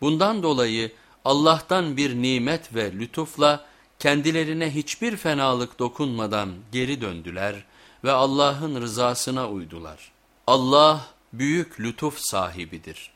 Bundan dolayı Allah'tan bir nimet ve lütufla kendilerine hiçbir fenalık dokunmadan geri döndüler ve Allah'ın rızasına uydular. Allah büyük lütuf sahibidir.''